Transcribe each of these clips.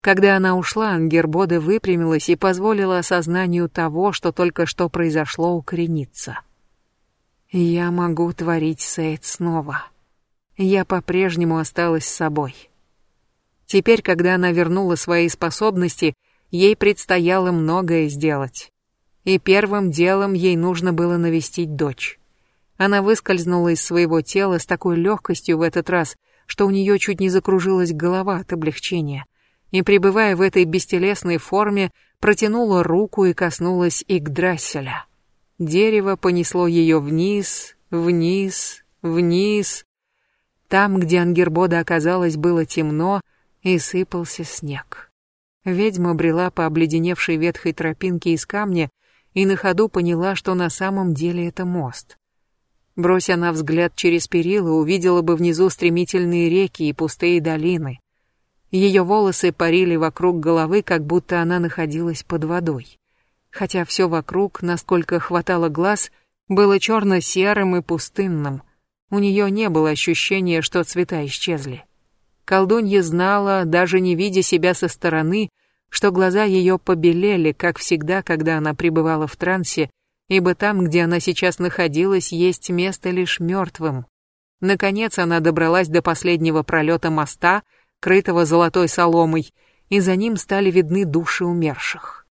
Когда она ушла, Ангербода выпрямилась и позволила осознанию того, что только что произошло, укорениться. «Я могу творить Сейд снова. Я по-прежнему осталась собой». Теперь, когда она вернула свои способности, ей предстояло многое сделать. И первым делом ей нужно было навестить дочь. Она выскользнула из своего тела с такой легкостью в этот раз, что у нее чуть не закружилась голова от облегчения. И, пребывая в этой бестелесной форме, протянула руку и коснулась Игдрасселя. Дерево понесло ее вниз, вниз, вниз. Там, где Ангербода оказалась, было темно, и сыпался снег. Ведьма брела по обледеневшей ветхой тропинке из камня и на ходу поняла, что на самом деле это мост. Брося на взгляд через перила, увидела бы внизу стремительные реки и пустые долины. Ее волосы парили вокруг головы, как будто она находилась под водой. Хотя все вокруг, насколько хватало глаз, было черно-серым и пустынным. У нее не было ощущения, что цвета исчезли. Колдунья знала, даже не видя себя со стороны, что глаза ее побелели, как всегда, когда она пребывала в трансе, ибо там, где она сейчас находилась, есть место лишь мертвым. Наконец она добралась до последнего пролета моста, крытого золотой соломой, и за ним стали видны души умерших.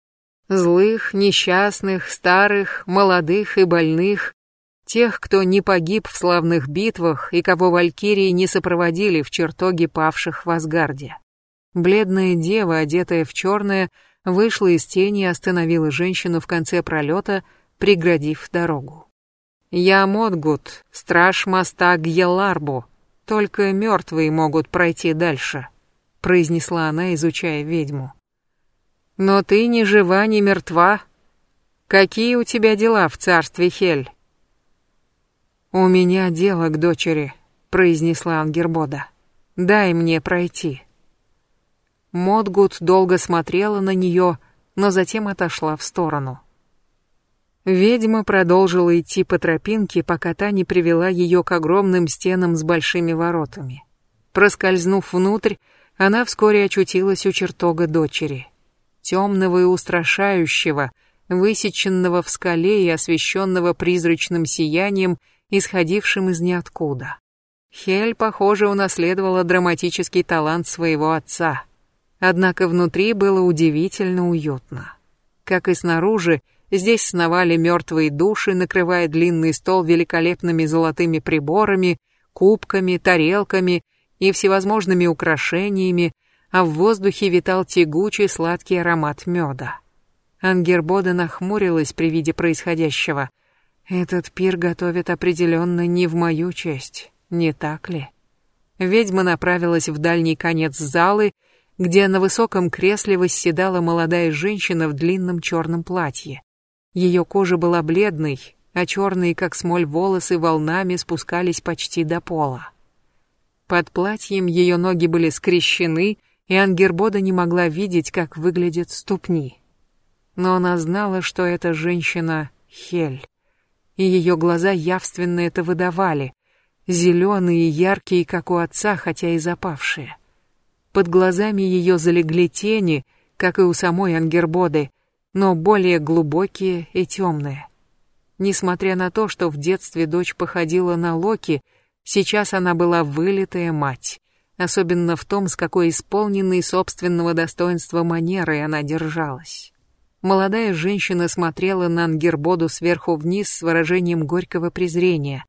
Злых, несчастных, старых, молодых и больных, Тех, кто не погиб в славных битвах и кого валькирии не сопроводили в чертоге павших в Асгарде. Бледная дева, одетая в черное, вышла из тени и остановила женщину в конце пролета, преградив дорогу. «Я Модгут, страж моста Гьеларбу. Только мертвые могут пройти дальше», — произнесла она, изучая ведьму. «Но ты ни жива, ни мертва. Какие у тебя дела в царстве Хель?» «У меня дело к дочери», — произнесла Ангербода. «Дай мне пройти». Модгут долго смотрела на нее, но затем отошла в сторону. Ведьма продолжила идти по тропинке, пока та не привела ее к огромным стенам с большими воротами. Проскользнув внутрь, она вскоре очутилась у чертога дочери. Темного и устрашающего, высеченного в скале и освещенного призрачным сиянием — исходившим из ниоткуда. Хель, похоже, унаследовала драматический талант своего отца. Однако внутри было удивительно уютно. Как и снаружи, здесь сновали мертвые души, накрывая длинный стол великолепными золотыми приборами, кубками, тарелками и всевозможными украшениями, а в воздухе витал тягучий сладкий аромат меда. Ангербода нахмурилась при виде происходящего — этот пир готовит определенно не в мою честь, не так ли? Ведьма направилась в дальний конец залы, где на высоком кресле восседала молодая женщина в длинном черном платье. Ее кожа была бледной, а черные, как смоль, волосы волнами спускались почти до пола. Под платьем ее ноги были скрещены, и Ангербода не могла видеть, как выглядят ступни. Но она знала, что эта женщина — Хель и ее глаза явственно это выдавали, зеленые и яркие, как у отца, хотя и запавшие. Под глазами ее залегли тени, как и у самой Ангербоды, но более глубокие и темные. Несмотря на то, что в детстве дочь походила на Локи, сейчас она была вылитая мать, особенно в том, с какой исполненной собственного достоинства манерой она держалась. Молодая женщина смотрела на Ангербоду сверху вниз с выражением горького презрения.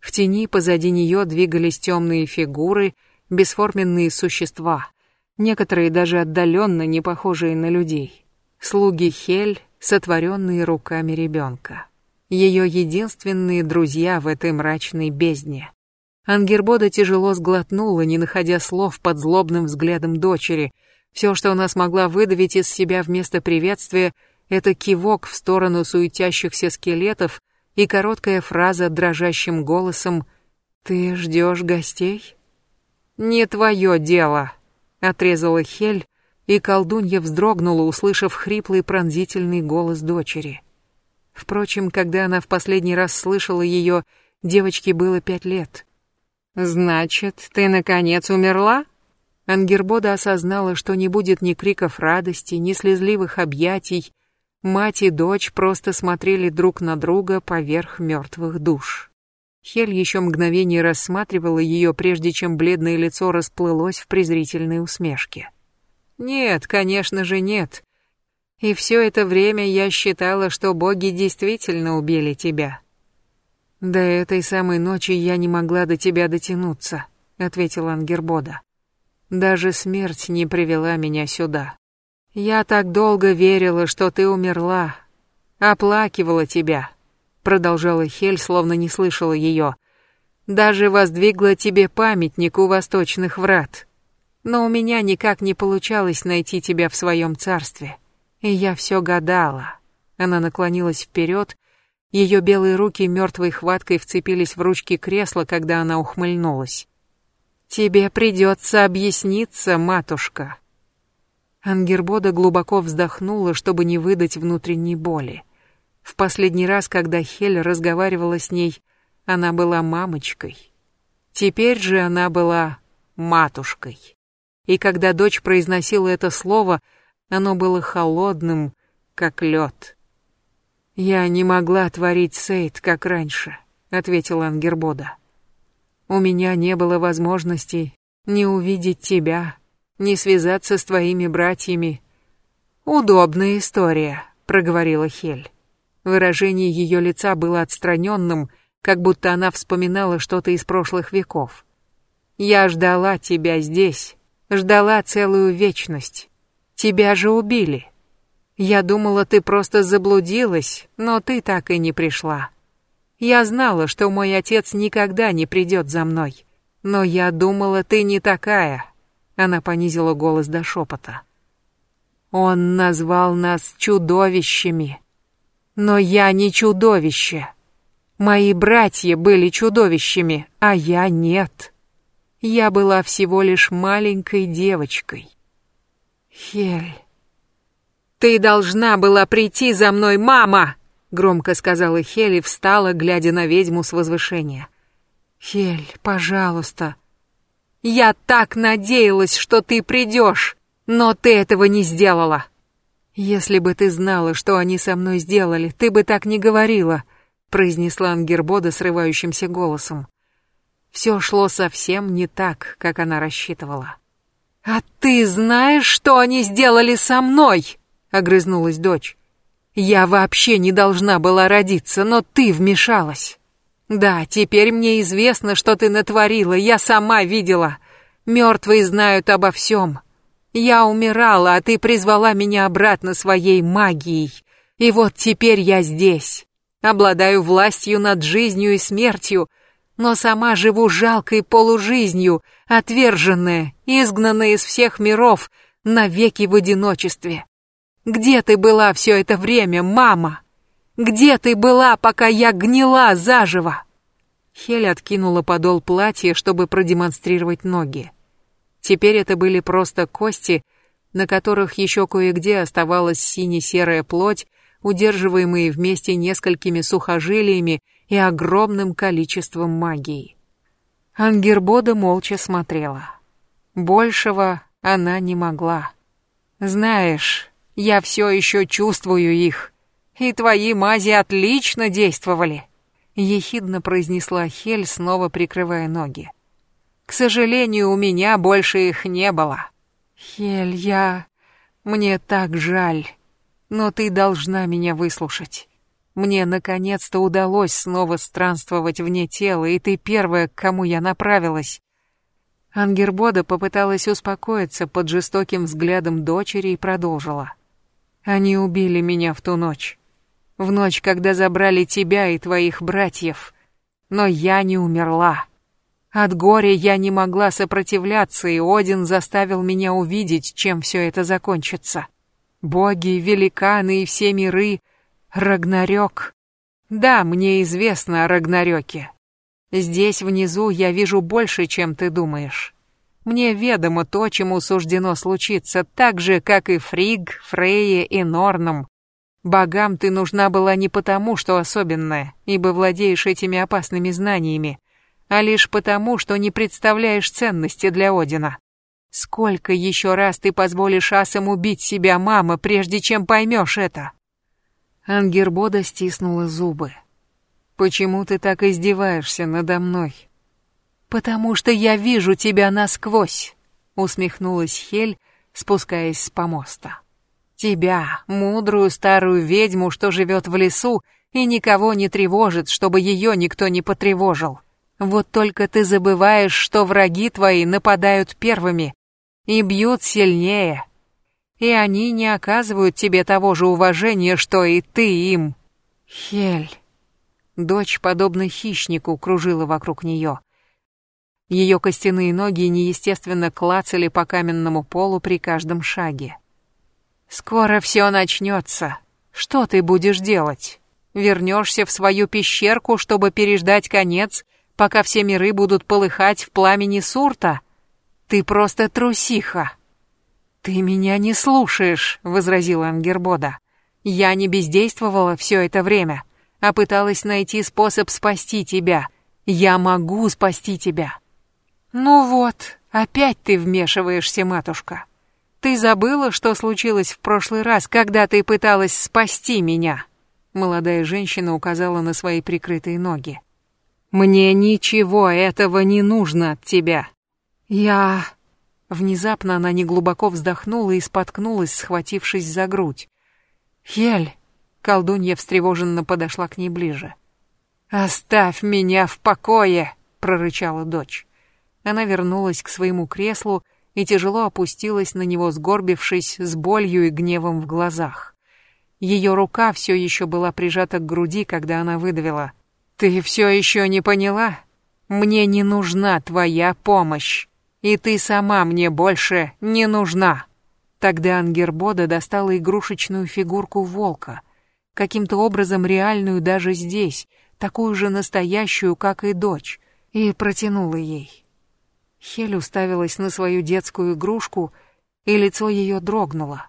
В тени позади нее двигались темные фигуры, бесформенные существа, некоторые даже отдаленно не похожие на людей. Слуги Хель, сотворенные руками ребенка. Ее единственные друзья в этой мрачной бездне. Ангербода тяжело сглотнула, не находя слов под злобным взглядом дочери — все, что она смогла выдавить из себя вместо приветствия, это кивок в сторону суетящихся скелетов и короткая фраза дрожащим голосом «Ты ждешь гостей?» «Не твое дело», — отрезала Хель, и колдунья вздрогнула, услышав хриплый пронзительный голос дочери. Впрочем, когда она в последний раз слышала ее, девочке было пять лет. «Значит, ты наконец умерла?» Ангербода осознала, что не будет ни криков радости, ни слезливых объятий. Мать и дочь просто смотрели друг на друга поверх мертвых душ. Хель еще мгновение рассматривала ее, прежде чем бледное лицо расплылось в презрительной усмешке. «Нет, конечно же нет. И все это время я считала, что боги действительно убили тебя». «До этой самой ночи я не могла до тебя дотянуться», — ответила Ангербода. «Даже смерть не привела меня сюда. Я так долго верила, что ты умерла, оплакивала тебя, продолжала Хель, словно не слышала ее. Даже воздвигла тебе памятник у восточных врат. Но у меня никак не получалось найти тебя в своем царстве. И я все гадала. Она наклонилась вперед, ее белые руки мертвой хваткой вцепились в ручки кресла, когда она ухмыльнулась. «Тебе придется объясниться, матушка». Ангербода глубоко вздохнула, чтобы не выдать внутренней боли. В последний раз, когда Хель разговаривала с ней, она была мамочкой. Теперь же она была матушкой. И когда дочь произносила это слово, оно было холодным, как лед. «Я не могла творить Сейд, как раньше», — ответила Ангербода. «У меня не было возможности ни увидеть тебя, ни связаться с твоими братьями». «Удобная история», — проговорила Хель. Выражение ее лица было отстраненным, как будто она вспоминала что-то из прошлых веков. «Я ждала тебя здесь, ждала целую вечность. Тебя же убили. Я думала, ты просто заблудилась, но ты так и не пришла. Я знала, что мой отец никогда не придет за мной, но я думала, ты не такая». Она понизила голос до шепота. Он назвал нас чудовищами. Но я не чудовище. Мои братья были чудовищами, а я нет. Я была всего лишь маленькой девочкой. Хель. Ты должна была прийти за мной, мама, громко сказала Хель и встала, глядя на ведьму с возвышения. Хель, пожалуйста. Я так надеялась, что ты придешь, но ты этого не сделала. «Если бы ты знала, что они со мной сделали, ты бы так не говорила», произнесла Ангербода срывающимся голосом. Все шло совсем не так, как она рассчитывала. «А ты знаешь, что они сделали со мной?» огрызнулась дочь. «Я вообще не должна была родиться, но ты вмешалась. Да, теперь мне известно, что ты натворила, я сама видела. Мертвые знают обо всем. Я умирала, а ты призвала меня обратно своей магией. И вот теперь я здесь. Обладаю властью над жизнью и смертью, но сама живу жалкой полужизнью, отверженная, изгнанная из всех миров, навеки в одиночестве. Где ты была все это время, мама? Где ты была, пока я гнила заживо? Хель откинула подол платья, чтобы продемонстрировать ноги. Теперь это были просто кости, на которых еще кое-где оставалась сине-серая плоть, удерживаемые вместе несколькими сухожилиями и огромным количеством магии. Ангербода молча смотрела. Большего она не могла. «Знаешь, я все еще чувствую их, и твои мази отлично действовали», — ехидно произнесла Хель, снова прикрывая ноги. К сожалению, у меня больше их не было. Хель, я... Мне так жаль. Но ты должна меня выслушать. Мне наконец-то удалось снова странствовать вне тела, и ты первая, к кому я направилась. Ангербода попыталась успокоиться под жестоким взглядом дочери и продолжила. Они убили меня в ту ночь. В ночь, когда забрали тебя и твоих братьев. Но я не умерла. От горя я не могла сопротивляться, и Один заставил меня увидеть, чем все это закончится. Боги, великаны и все миры. Рагнарёк. Да, мне известно о Рагнарёке. Здесь внизу я вижу больше, чем ты думаешь. Мне ведомо то, чему суждено случиться, так же, как и Фриг, Фрейе и Норном. Богам ты нужна была не потому, что особенная, ибо владеешь этими опасными знаниями, а лишь потому, что не представляешь ценности для Одина. Сколько еще раз ты позволишь асам убить себя, мама, прежде чем поймешь это? Ангербода стиснула зубы. Почему ты так издеваешься надо мной? Потому что я вижу тебя насквозь, усмехнулась Хель, спускаясь с помоста. Тебя, мудрую старую ведьму, что живет в лесу и никого не тревожит, чтобы ее никто не потревожил. Вот только ты забываешь, что враги твои нападают первыми и бьют сильнее. И они не оказывают тебе того же уважения, что и ты им. Хель. Дочь, подобно хищнику, кружила вокруг нее. Ее костяные ноги неестественно клацали по каменному полу при каждом шаге. «Скоро все начнется. Что ты будешь делать? Вернешься в свою пещерку, чтобы переждать конец, пока все миры будут полыхать в пламени Сурта? Ты просто трусиха!» «Ты меня не слушаешь», — возразила Ангербода. «Я не бездействовала все это время, а пыталась найти способ спасти тебя. Я могу спасти тебя». «Ну вот, опять ты вмешиваешься, матушка. Ты забыла, что случилось в прошлый раз, когда ты пыталась спасти меня?» Молодая женщина указала на свои прикрытые ноги. «Мне ничего этого не нужно от тебя. Я...» Внезапно она неглубоко вздохнула и споткнулась, схватившись за грудь. «Хель!» Колдунья встревоженно подошла к ней ближе. «Оставь меня в покое!» — прорычала дочь. Она вернулась к своему креслу и тяжело опустилась на него, сгорбившись с болью и гневом в глазах. Ее рука все еще была прижата к груди, когда она выдавила. «Ты все еще не поняла? Мне не нужна твоя помощь, и ты сама мне больше не нужна». Тогда Ангербода достала игрушечную фигурку волка, каким-то образом реальную даже здесь, такую же настоящую, как и дочь, и протянула ей. Хель уставилась на свою детскую игрушку, и лицо ее дрогнуло,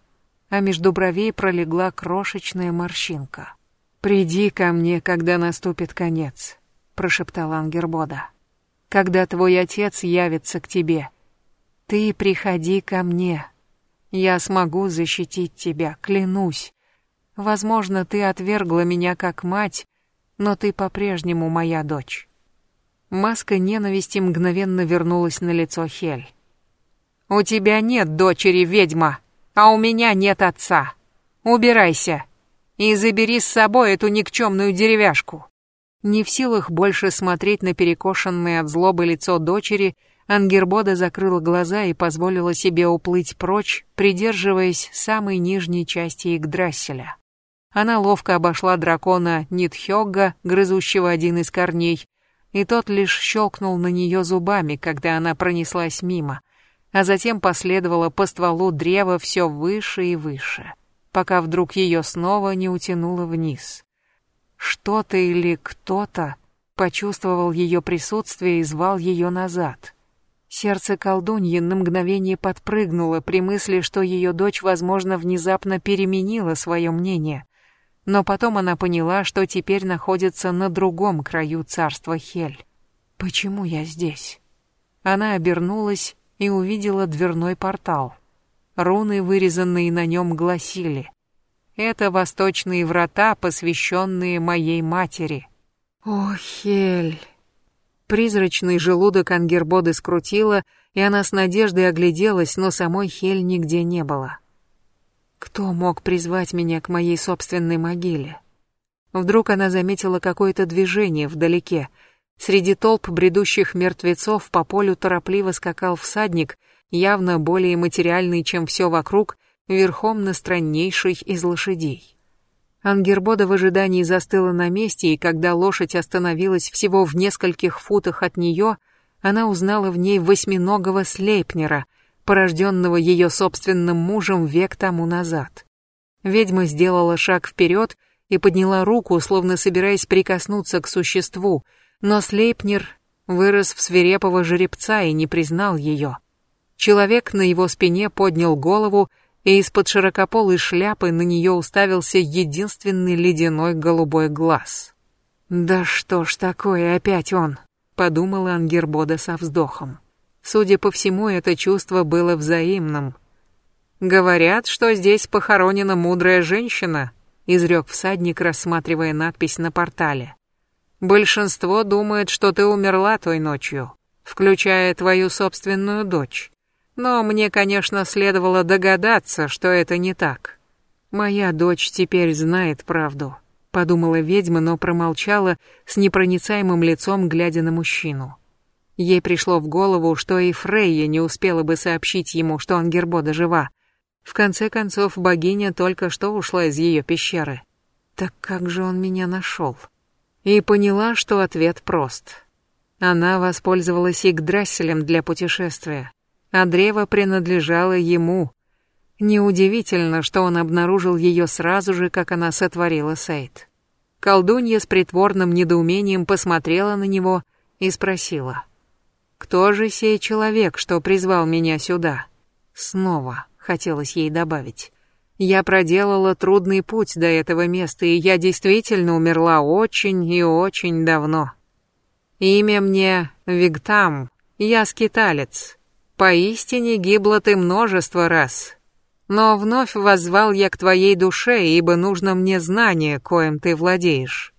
а между бровей пролегла крошечная морщинка. «Приди ко мне, когда наступит конец», — прошептал Ангербода. «Когда твой отец явится к тебе, ты приходи ко мне. Я смогу защитить тебя, клянусь. Возможно, ты отвергла меня как мать, но ты по-прежнему моя дочь». Маска ненависти мгновенно вернулась на лицо Хель. «У тебя нет дочери, ведьма, а у меня нет отца. Убирайся и забери с собой эту никчемную деревяшку». Не в силах больше смотреть на перекошенное от злобы лицо дочери, Ангербода закрыла глаза и позволила себе уплыть прочь, придерживаясь самой нижней части Игдрасселя. Она ловко обошла дракона Нитхёгга, грызущего один из корней, и тот лишь щелкнул на нее зубами, когда она пронеслась мимо, а затем последовала по стволу древа все выше и выше, пока вдруг ее снова не утянуло вниз. Что-то или кто-то почувствовал ее присутствие и звал ее назад. Сердце колдуньи на мгновение подпрыгнуло при мысли, что ее дочь, возможно, внезапно переменила свое мнение — но потом она поняла, что теперь находится на другом краю царства Хель. «Почему я здесь?» Она обернулась и увидела дверной портал. Руны, вырезанные на нем, гласили «Это восточные врата, посвященные моей матери». «О, Хель!» Призрачный желудок Ангербоды скрутило, и она с надеждой огляделась, но самой Хель нигде не было. Кто мог призвать меня к моей собственной могиле? Вдруг она заметила какое-то движение вдалеке. Среди толп бредущих мертвецов по полю торопливо скакал всадник, явно более материальный, чем все вокруг, верхом на страннейшей из лошадей. Ангербода в ожидании застыла на месте, и когда лошадь остановилась всего в нескольких футах от нее, она узнала в ней восьминогого слейпнера, порожденного ее собственным мужем век тому назад. Ведьма сделала шаг вперед и подняла руку, словно собираясь прикоснуться к существу, но Слейпнер вырос в свирепого жеребца и не признал ее. Человек на его спине поднял голову, и из-под широкополой шляпы на нее уставился единственный ледяной голубой глаз. «Да что ж такое опять он?» — подумала Ангербода со вздохом. Судя по всему, это чувство было взаимным. «Говорят, что здесь похоронена мудрая женщина», — изрек всадник, рассматривая надпись на портале. «Большинство думает, что ты умерла той ночью, включая твою собственную дочь. Но мне, конечно, следовало догадаться, что это не так. Моя дочь теперь знает правду», — подумала ведьма, но промолчала с непроницаемым лицом, глядя на мужчину. Ей пришло в голову, что и Фрейя не успела бы сообщить ему, что Ангербода жива. В конце концов, богиня только что ушла из ее пещеры. Так как же он меня нашел? И поняла, что ответ прост. Она воспользовалась Игдрасселем для путешествия, а древо принадлежало ему. Неудивительно, что он обнаружил ее сразу же, как она сотворила Сейд. Колдунья с притворным недоумением посмотрела на него и спросила — кто же сей человек, что призвал меня сюда? Снова хотелось ей добавить. Я проделала трудный путь до этого места, и я действительно умерла очень и очень давно. Имя мне Вигтам, я скиталец. Поистине гибла ты множество раз. Но вновь воззвал я к твоей душе, ибо нужно мне знание, коим ты владеешь.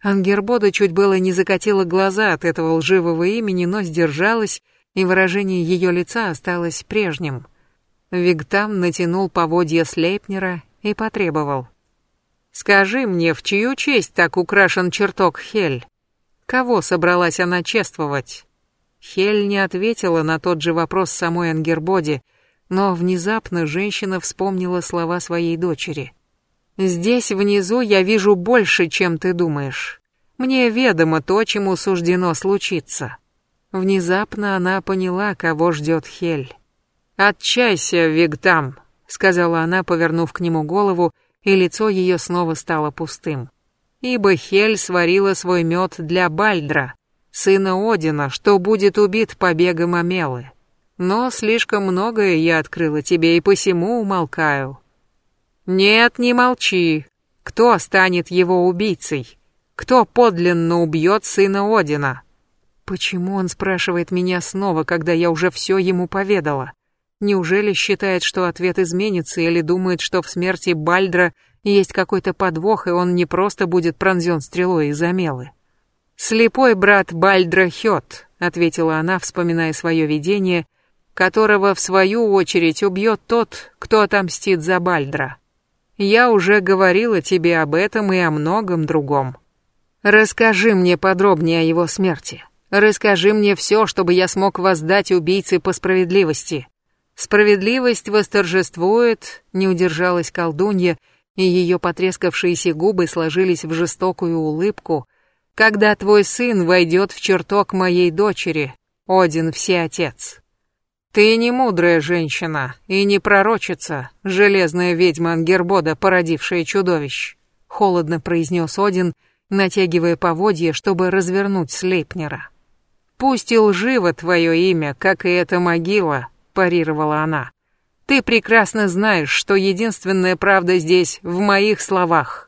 Ангербода чуть было не закатила глаза от этого лживого имени, но сдержалась, и выражение ее лица осталось прежним. Вигтам натянул поводья Слейпнера и потребовал. «Скажи мне, в чью честь так украшен чертог Хель? Кого собралась она чествовать?» Хель не ответила на тот же вопрос самой Ангербоде, но внезапно женщина вспомнила слова своей дочери — Здесь внизу я вижу больше, чем ты думаешь. Мне ведомо то, чему суждено случиться. Внезапно она поняла, кого ждет Хель. «Отчайся, Вигтам», — сказала она, повернув к нему голову, и лицо ее снова стало пустым. «Ибо Хель сварила свой мед для Бальдра, сына Одина, что будет убит побегом Амелы. Но слишком многое я открыла тебе, и посему умолкаю. Нет, не молчи. Кто станет его убийцей? Кто подлинно убьет сына Одина? Почему он спрашивает меня снова, когда я уже все ему поведала? Неужели считает, что ответ изменится, или думает, что в смерти Бальдра есть какой-то подвох, и он не просто будет пронзен стрелой из Амелы? «Слепой брат Бальдра Хёт», — ответила она, вспоминая свое видение, которого, в свою очередь, убьет тот, кто отомстит за Бальдра. Я уже говорила тебе об этом и о многом другом. Расскажи мне подробнее о его смерти. Расскажи мне все, чтобы я смог воздать убийце по справедливости. Справедливость восторжествует, не удержалась колдунья, и ее потрескавшиеся губы сложились в жестокую улыбку, когда твой сын войдет в чертог моей дочери, Один Всеотец. «Ты не мудрая женщина и не пророчица, железная ведьма Ангербода, породившая чудовищ», — холодно произнес Один, натягивая поводья, чтобы развернуть Слейпнера. «Пусть и лживо твое имя, как и эта могила», — парировала она. «Ты прекрасно знаешь, что единственная правда здесь в моих словах».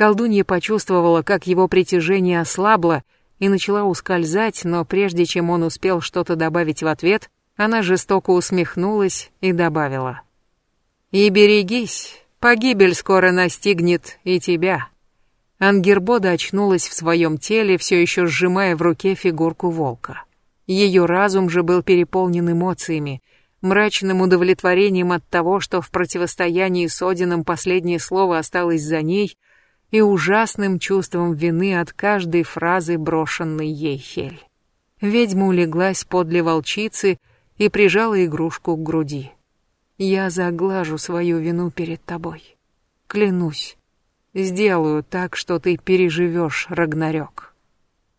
Колдунья почувствовала, как его притяжение ослабло и начала ускользать, но прежде чем он успел что-то добавить в ответ, она жестоко усмехнулась и добавила. «И берегись, погибель скоро настигнет и тебя». Ангербода очнулась в своем теле, все еще сжимая в руке фигурку волка. Ее разум же был переполнен эмоциями, мрачным удовлетворением от того, что в противостоянии с Одином последнее слово осталось за ней, и ужасным чувством вины от каждой фразы, брошенной ей Хель. Ведьма улеглась подле волчицы, и прижала игрушку к груди. «Я заглажу свою вину перед тобой. Клянусь, сделаю так, что ты переживешь, Рагнарёк».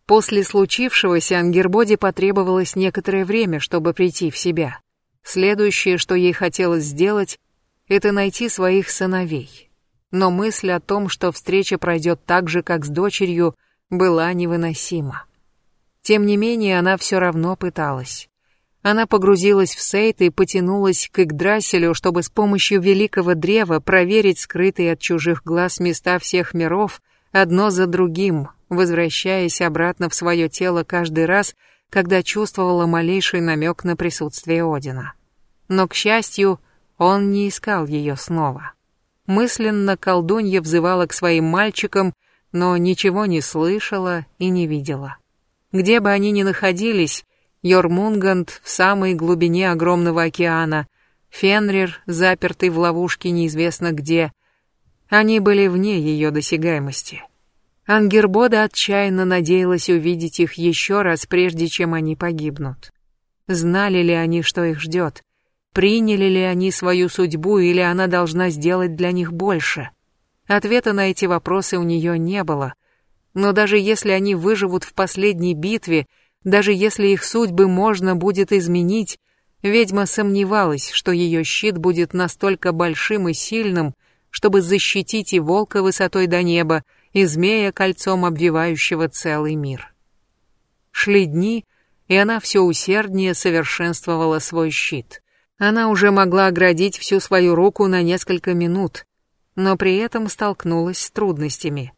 После случившегося Ангербоде потребовалось некоторое время, чтобы прийти в себя. Следующее, что ей хотелось сделать, это найти своих сыновей. Но мысль о том, что встреча пройдет так же, как с дочерью, была невыносима. Тем не менее, она все равно пыталась. Она погрузилась в сейт и потянулась к Игдрасилю, чтобы с помощью великого древа проверить скрытые от чужих глаз места всех миров, одно за другим, возвращаясь обратно в свое тело каждый раз, когда чувствовала малейший намек на присутствие Одина. Но, к счастью, он не искал ее снова. Мысленно колдунья взывала к своим мальчикам, но ничего не слышала и не видела. Где бы они ни находились, Йормунганд в самой глубине огромного океана, Фенрир, запертый в ловушке неизвестно где, они были вне ее досягаемости. Ангербода отчаянно надеялась увидеть их еще раз, прежде чем они погибнут. Знали ли они, что их ждет? Приняли ли они свою судьбу или она должна сделать для них больше? Ответа на эти вопросы у нее не было. Но даже если они выживут в последней битве, даже если их судьбы можно будет изменить, ведьма сомневалась, что ее щит будет настолько большим и сильным, чтобы защитить и волка высотой до неба, и змея кольцом обвивающего целый мир. Шли дни, и она все усерднее совершенствовала свой щит. Она уже могла оградить всю свою руку на несколько минут, но при этом столкнулась с трудностями.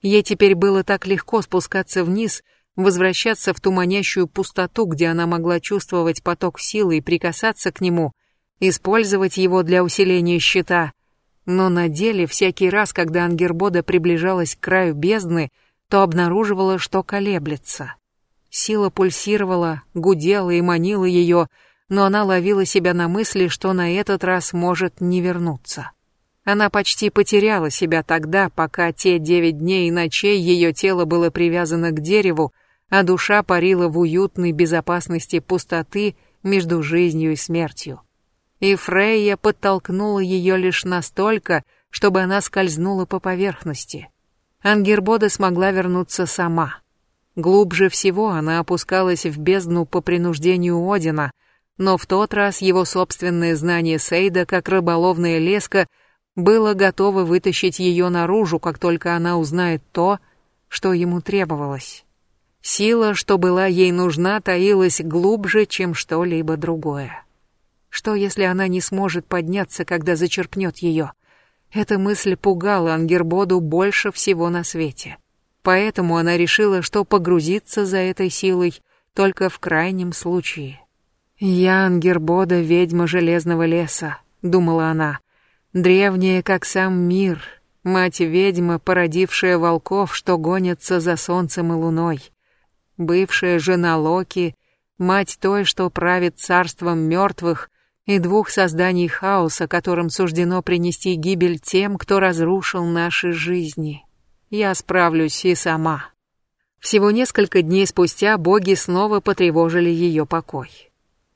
Ей теперь было так легко спускаться вниз, возвращаться в ту манящую пустоту, где она могла чувствовать поток силы и прикасаться к нему, использовать его для усиления щита. Но на деле всякий раз, когда Ангербода приближалась к краю бездны, то обнаруживала, что колеблется. Сила пульсировала, гудела и манила ее, но она ловила себя на мысли, что на этот раз может не вернуться. Она почти потеряла себя тогда, пока те девять дней и ночей ее тело было привязано к дереву, а душа парила в уютной безопасности пустоты между жизнью и смертью. И Фрейя подтолкнула ее лишь настолько, чтобы она скользнула по поверхности. Ангербода смогла вернуться сама. Глубже всего она опускалась в бездну по принуждению Одина — но в тот раз его собственное знание Сейда, как рыболовная леска, было готово вытащить ее наружу, как только она узнает то, что ему требовалось. Сила, что была ей нужна, таилась глубже, чем что-либо другое. Что, если она не сможет подняться, когда зачерпнет ее? Эта мысль пугала Ангербоду больше всего на свете. Поэтому она решила, что погрузиться за этой силой только в крайнем случае. «Я Ангербода, ведьма Железного леса», — думала она, — «древняя, как сам мир, мать-ведьма, породившая волков, что гонятся за солнцем и луной, бывшая жена Локи, мать той, что правит царством мертвых, и двух созданий хаоса, которым суждено принести гибель тем, кто разрушил наши жизни. Я справлюсь и сама». Всего несколько дней спустя боги снова потревожили ее покой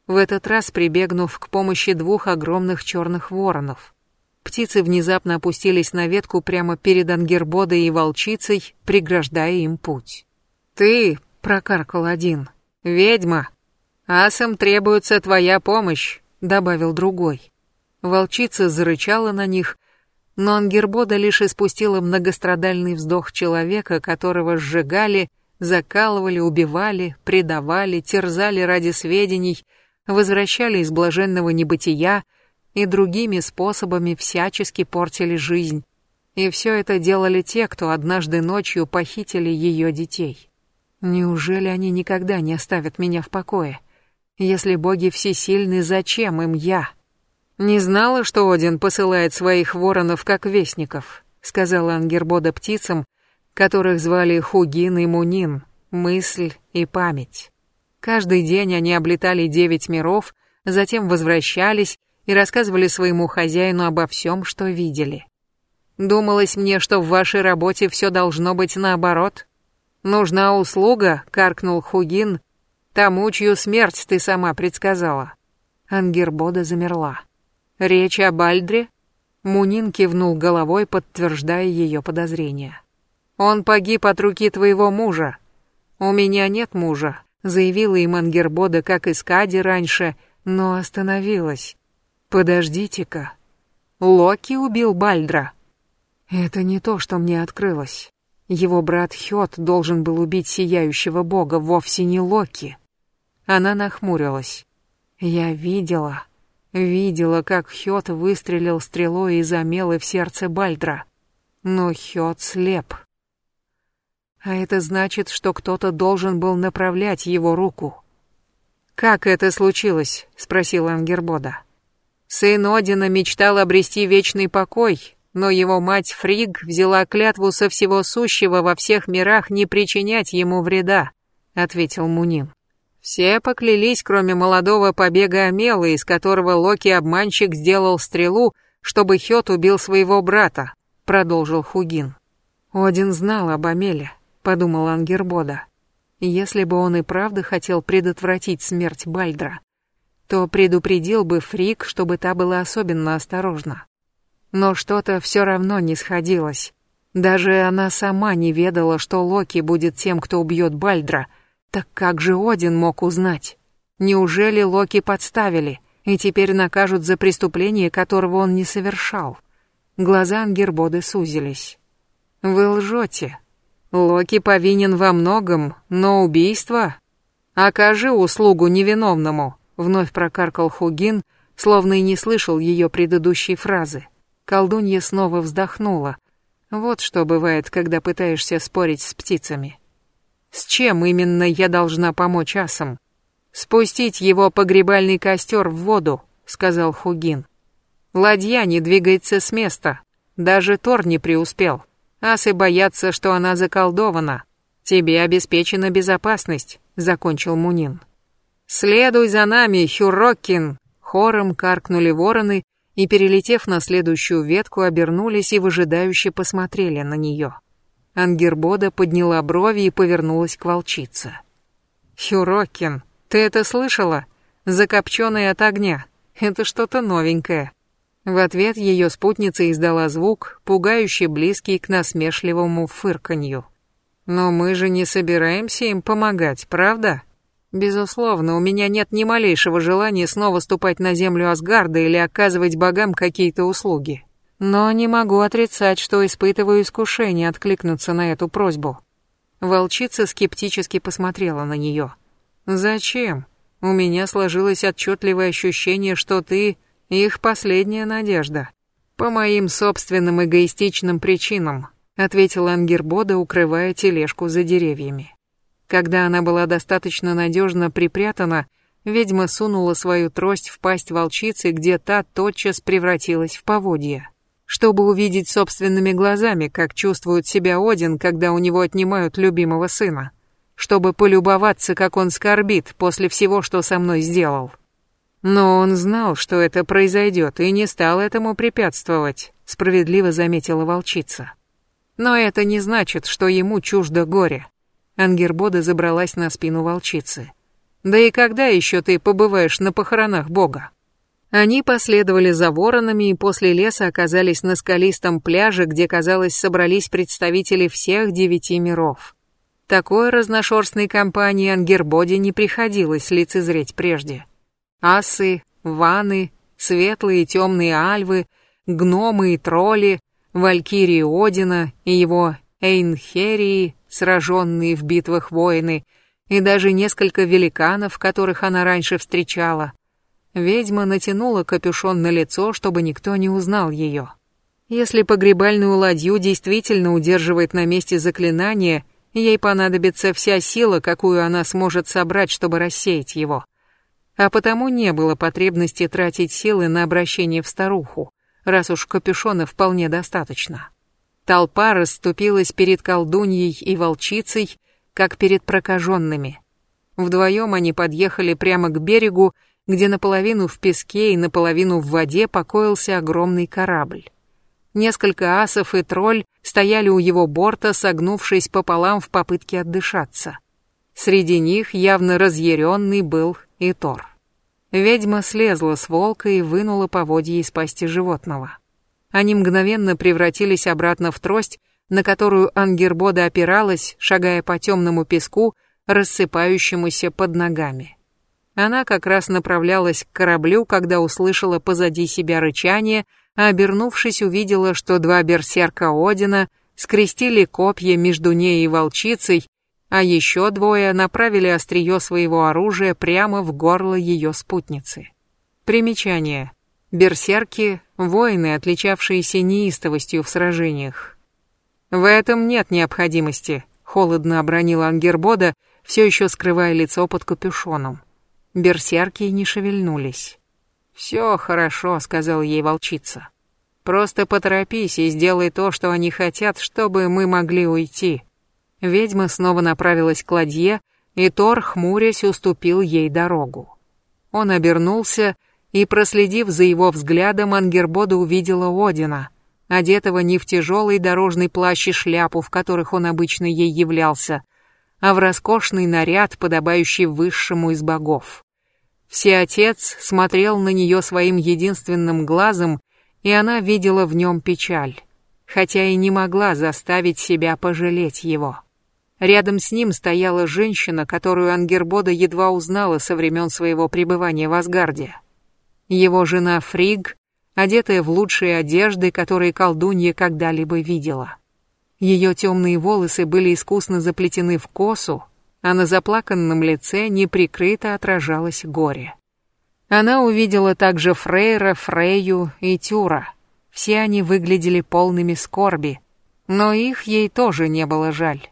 в этот раз прибегнув к помощи двух огромных черных воронов. Птицы внезапно опустились на ветку прямо перед Ангербодой и волчицей, преграждая им путь. «Ты», — прокаркал один, — «ведьма. Асам требуется твоя помощь», — добавил другой. Волчица зарычала на них, но Ангербода лишь испустила многострадальный вздох человека, которого сжигали, закалывали, убивали, предавали, терзали ради сведений — возвращали из блаженного небытия и другими способами всячески портили жизнь. И все это делали те, кто однажды ночью похитили ее детей. Неужели они никогда не оставят меня в покое? Если боги всесильны, зачем им я? Не знала, что Один посылает своих воронов как вестников, сказала Ангербода птицам, которых звали Хугин и Мунин, мысль и память. Каждый день они облетали девять миров, затем возвращались и рассказывали своему хозяину обо всем, что видели. Думалось мне, что в вашей работе все должно быть наоборот. Нужна услуга, каркнул Хугин, тому, чью смерть ты сама предсказала. Ангербода замерла. Речь о Бальдре? Мунин кивнул головой, подтверждая ее подозрения. Он погиб от руки твоего мужа. У меня нет мужа, заявила им Ангербода, как и Скади раньше, но остановилась. Подождите-ка. Локи убил Бальдра. Это не то, что мне открылось. Его брат Хёд должен был убить сияющего бога, вовсе не Локи. Она нахмурилась. Я видела, видела, как Хёд выстрелил стрелой из Амелы в сердце Бальдра. Но Хёд слеп. А это значит, что кто-то должен был направлять его руку. «Как это случилось?» — спросил Ангербода. Сын Одина мечтал обрести вечный покой, но его мать Фриг взяла клятву со всего сущего во всех мирах не причинять ему вреда, ответил Мунин. Все поклялись, кроме молодого побега Амела, из которого Локи-обманщик сделал стрелу, чтобы Хёд убил своего брата, продолжил Хугин. Один знал об Амеле, подумал Ангербода. Если бы он и правда хотел предотвратить смерть Бальдра, то предупредил бы Фрик, чтобы та была особенно осторожна. Но что-то все равно не сходилось. Даже она сама не ведала, что Локи будет тем, кто убьет Бальдра. Так как же Один мог узнать? Неужели Локи подставили и теперь накажут за преступление, которого он не совершал? Глаза Ангербоды сузились. «Вы лжете. Локи повинен во многом, но убийство? Окажи услугу невиновному», Вновь прокаркал Хугин, словно и не слышал ее предыдущей фразы. Колдунья снова вздохнула. Вот что бывает, когда пытаешься спорить с птицами. С чем именно я должна помочь асам? Спустить его погребальный костер в воду, сказал Хугин. Ладья не двигается с места. Даже Тор не преуспел. Асы боятся, что она заколдована. Тебе обеспечена безопасность, закончил Мунин. «Следуй за нами, Хюроккин!» Хором каркнули вороны и, перелетев на следующую ветку, обернулись и выжидающе посмотрели на нее. Ангербода подняла брови и повернулась к волчице. «Хюроккин, ты это слышала? Закопченный от огня. Это что-то новенькое». В ответ ее спутница издала звук, пугающе близкий к насмешливому фырканью. «Но мы же не собираемся им помогать, правда?» Безусловно, у меня нет ни малейшего желания снова ступать на землю Асгарда или оказывать богам какие-то услуги. Но не могу отрицать, что испытываю искушение откликнуться на эту просьбу. Волчица скептически посмотрела на нее. «Зачем? У меня сложилось отчетливое ощущение, что ты — их последняя надежда. По моим собственным эгоистичным причинам», — ответил Ангербода, укрывая тележку за деревьями. Когда она была достаточно надежно припрятана, ведьма сунула свою трость в пасть волчицы, где та тотчас превратилась в поводья. Чтобы увидеть собственными глазами, как чувствует себя Один, когда у него отнимают любимого сына. Чтобы полюбоваться, как он скорбит после всего, что со мной сделал. Но он знал, что это произойдет, и не стал этому препятствовать, справедливо заметила волчица. Но это не значит, что ему чуждо горе. Ангербода забралась на спину волчицы. «Да и когда еще ты побываешь на похоронах Бога?» Они последовали за воронами и после леса оказались на скалистом пляже, где, казалось, собрались представители всех девяти миров. Такой разношерстной компании Ангербоде не приходилось лицезреть прежде. Асы, ваны, светлые и темные альвы, гномы и тролли, валькирии Одина и его Эйнхерии, сраженные в битвах воины, и даже несколько великанов, которых она раньше встречала. Ведьма натянула капюшон на лицо, чтобы никто не узнал ее. Если погребальную ладью действительно удерживает на месте заклинание, ей понадобится вся сила, какую она сможет собрать, чтобы рассеять его. А потому не было потребности тратить силы на обращение в старуху, раз уж капюшона вполне достаточно. Толпа расступилась перед колдуньей и волчицей, как перед прокаженными. Вдвоем они подъехали прямо к берегу, где наполовину в песке и наполовину в воде покоился огромный корабль. Несколько асов и тролль стояли у его борта, согнувшись пополам в попытке отдышаться. Среди них явно разъяренный был и Тор. Ведьма слезла с волка и вынула поводья из пасти животного. Они мгновенно превратились обратно в трость, на которую Ангербода опиралась, шагая по темному песку, рассыпающемуся под ногами. Она как раз направлялась к кораблю, когда услышала позади себя рычание, а обернувшись увидела, что два берсерка Одина скрестили копья между ней и волчицей, а еще двое направили острие своего оружия прямо в горло ее спутницы. Примечание. Берсерки — воины, отличавшиеся неистовостью в сражениях. «В этом нет необходимости», — холодно обронила Ангербода, все еще скрывая лицо под капюшоном. Берсерки не шевельнулись. «Все хорошо», — сказала ей волчица. «Просто поторопись и сделай то, что они хотят, чтобы мы могли уйти». Ведьма снова направилась к ладье, и Тор, хмурясь, уступил ей дорогу. Он обернулся, и, проследив за его взглядом, Ангербода увидела Одина, одетого не в тяжелый дорожный плащ и шляпу, в которых он обычно ей являлся, а в роскошный наряд, подобающий высшему из богов. Всеотец смотрел на нее своим единственным глазом, и она видела в нем печаль, хотя и не могла заставить себя пожалеть его. Рядом с ним стояла женщина, которую Ангербода едва узнала со времен своего пребывания в Асгарде. Его жена Фриг, одетая в лучшие одежды, которые колдунья когда-либо видела. Ее темные волосы были искусно заплетены в косу, а на заплаканном лице неприкрыто отражалось горе. Она увидела также Фрейра, Фрейю и Тюра. Все они выглядели полными скорби, но их ей тоже не было жаль.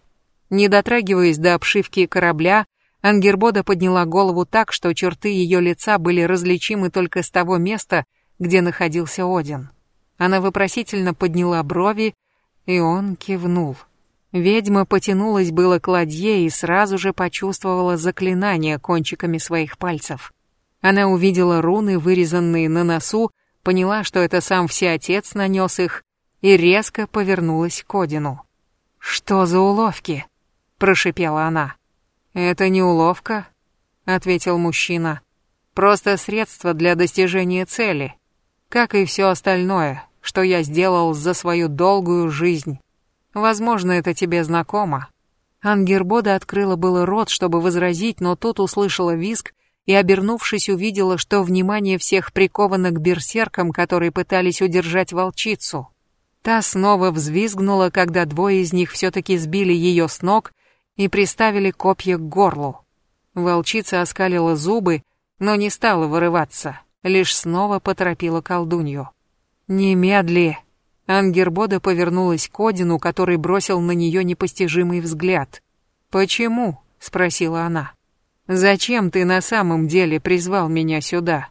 Не дотрагиваясь до обшивки корабля, Ангербода подняла голову так, что черты ее лица были различимы только с того места, где находился Один. Она вопросительно подняла брови, и он кивнул. Ведьма потянулась было к ладье и сразу же почувствовала заклинание кончиками своих пальцев. Она увидела руны, вырезанные на носу, поняла, что это сам Всеотец нанес их, и резко повернулась к Одину. «Что за уловки?» Прошипела она. Это не уловка, ответил мужчина. Просто средство для достижения цели, как и все остальное, что я сделал за свою долгую жизнь. Возможно, это тебе знакомо. Ангербода открыла было рот, чтобы возразить, но тут услышала визг и, обернувшись, увидела, что внимание всех приковано к берсеркам, которые пытались удержать волчицу. Та снова взвизгнула, когда двое из них все-таки сбили ее с ног и приставили копья к горлу. Волчица оскалила зубы, но не стала вырываться, лишь снова поторопила колдунью. «Немедли!» Ангербода повернулась к Одину, который бросил на нее непостижимый взгляд. «Почему?» — спросила она. «Зачем ты на самом деле призвал меня сюда?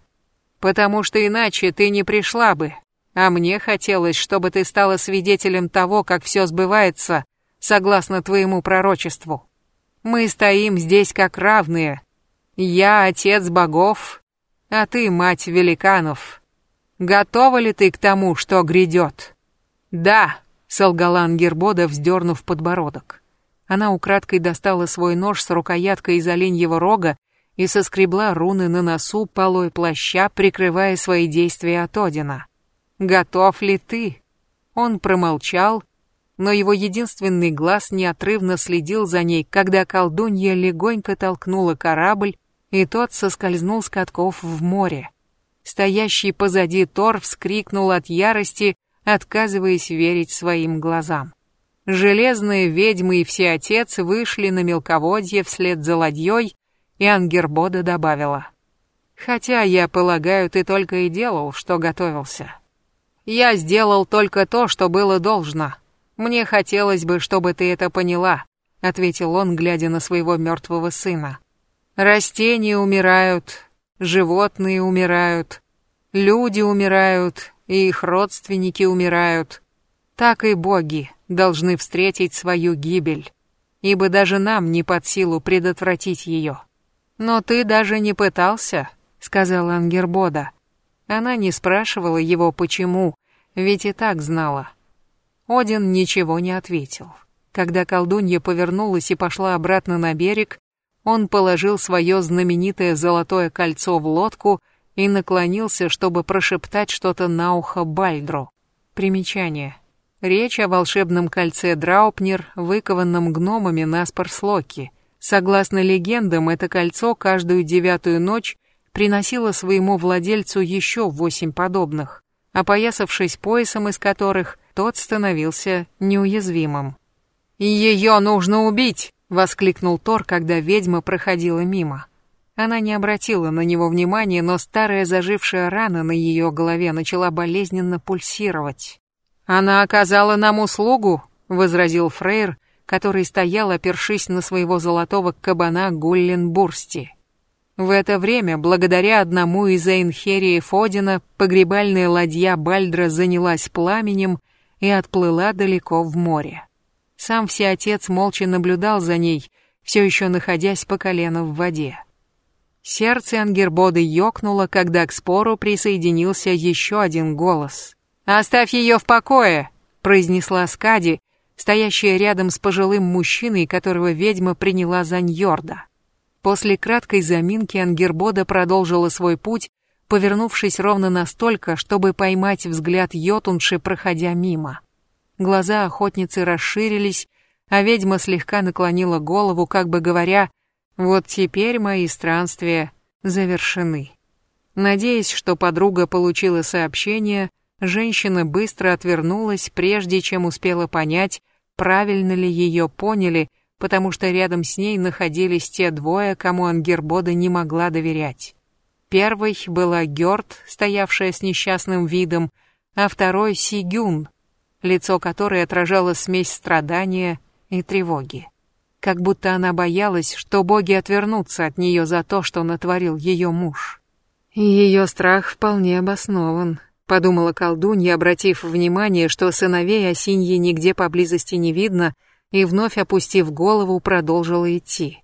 Потому что иначе ты не пришла бы, а мне хотелось, чтобы ты стала свидетелем того, как все сбывается, согласно твоему пророчеству. Мы стоим здесь как равные. Я отец богов, а ты мать великанов. Готова ли ты к тому, что грядет? Да, солгала Ангербода, вздернув подбородок. Она украдкой достала свой нож с рукояткой из оленьего рога и соскребла руны на носу полой плаща, прикрывая свои действия от Одина. «Готов ли ты?» Он промолчал, но его единственный глаз неотрывно следил за ней, когда колдунья легонько толкнула корабль, и тот соскользнул с катков в море. Стоящий позади Тор вскрикнул от ярости, отказываясь верить своим глазам. Железные ведьмы и всеотец вышли на мелководье вслед за ладьей, и Ангербода добавила. «Хотя, я полагаю, ты только и делал, что готовился. Я сделал только то, что было должно, «Мне хотелось бы, чтобы ты это поняла», — ответил он, глядя на своего мертвого сына. «Растения умирают, животные умирают, люди умирают, и их родственники умирают. Так и боги должны встретить свою гибель, ибо даже нам не под силу предотвратить ее. Но ты даже не пытался», — сказала Ангербода. Она не спрашивала его почему, ведь и так знала. Один ничего не ответил. Когда колдунья повернулась и пошла обратно на берег, он положил свое знаменитое золотое кольцо в лодку и наклонился, чтобы прошептать что-то на ухо Бальдру. Примечание. Речь о волшебном кольце Драупнер, выкованном гномами на Спарслоке. Согласно легендам, это кольцо каждую девятую ночь приносило своему владельцу еще восемь подобных, опоясавшись поясом из которых тот становился неуязвимым. «Ее нужно убить!» — воскликнул Тор, когда ведьма проходила мимо. Она не обратила на него внимания, но старая зажившая рана на ее голове начала болезненно пульсировать. «Она оказала нам услугу», — возразил Фрейр, который стоял, опершись на своего золотого кабана Гулленбурсти. В это время, благодаря одному из Эйнхериев Одина, погребальная ладья Бальдра занялась пламенем и отплыла далеко в море. Сам всеотец молча наблюдал за ней, все еще находясь по колено в воде. Сердце Ангербоды ёкнуло, когда к спору присоединился еще один голос. «Оставь ее в покое!» — произнесла Скади, стоящая рядом с пожилым мужчиной, которого ведьма приняла за Ньорда. После краткой заминки Ангербода продолжила свой путь, повернувшись ровно настолько, чтобы поймать взгляд Йотунши, проходя мимо. Глаза охотницы расширились, а ведьма слегка наклонила голову, как бы говоря, «Вот теперь мои странствия завершены». Надеясь, что подруга получила сообщение, женщина быстро отвернулась, прежде чем успела понять, правильно ли ее поняли потому что рядом с ней находились те двое, кому Ангербода не могла доверять. Первой была Гёрд, стоявшая с несчастным видом, а второй — Сигюн, лицо которой отражало смесь страдания и тревоги. Как будто она боялась, что боги отвернутся от нее за то, что натворил ее муж. ее страх вполне обоснован, подумала колдунья, обратив внимание, что сыновей Осиньи нигде поблизости не видно — и, вновь опустив голову, продолжила идти.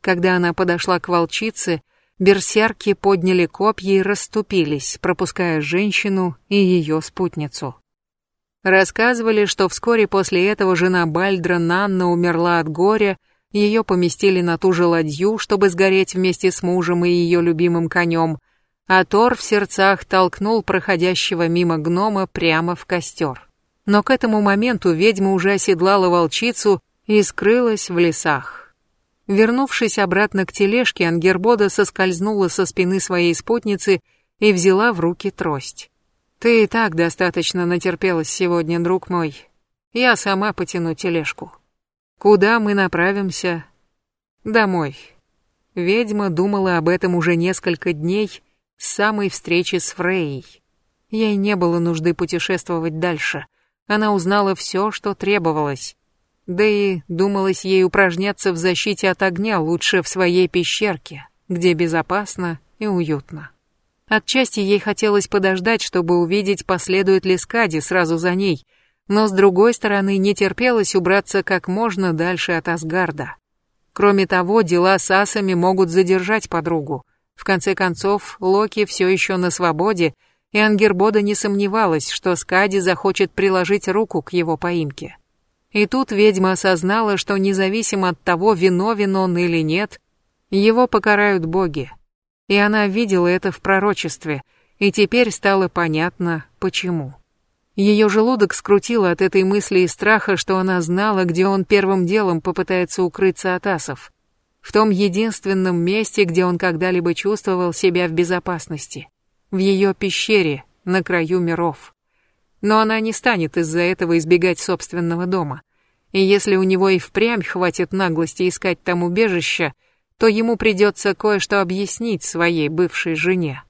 Когда она подошла к волчице, берсерки подняли копья и расступились, пропуская женщину и ее спутницу. Рассказывали, что вскоре после этого жена Бальдра Нанна умерла от горя, ее поместили на ту же ладью, чтобы сгореть вместе с мужем и ее любимым конем, а Тор в сердцах толкнул проходящего мимо гнома прямо в костер но к этому моменту ведьма уже оседлала волчицу и скрылась в лесах. Вернувшись обратно к тележке, Ангербода соскользнула со спины своей спутницы и взяла в руки трость. «Ты и так достаточно натерпелась сегодня, друг мой. Я сама потяну тележку. Куда мы направимся?» «Домой». Ведьма думала об этом уже несколько дней с самой встречи с Фрейей. Ей не было нужды путешествовать дальше она узнала все, что требовалось. Да и думалось ей упражняться в защите от огня лучше в своей пещерке, где безопасно и уютно. Отчасти ей хотелось подождать, чтобы увидеть, последует ли Скади сразу за ней, но с другой стороны не терпелось убраться как можно дальше от Асгарда. Кроме того, дела с асами могут задержать подругу. В конце концов, Локи все еще на свободе, и Ангербода не сомневалась, что Скади захочет приложить руку к его поимке. И тут ведьма осознала, что независимо от того, виновен он или нет, его покарают боги. И она видела это в пророчестве, и теперь стало понятно, почему. Ее желудок скрутило от этой мысли и страха, что она знала, где он первым делом попытается укрыться от асов. В том единственном месте, где он когда-либо чувствовал себя в безопасности в ее пещере на краю миров. Но она не станет из-за этого избегать собственного дома. И если у него и впрямь хватит наглости искать там убежище, то ему придется кое-что объяснить своей бывшей жене.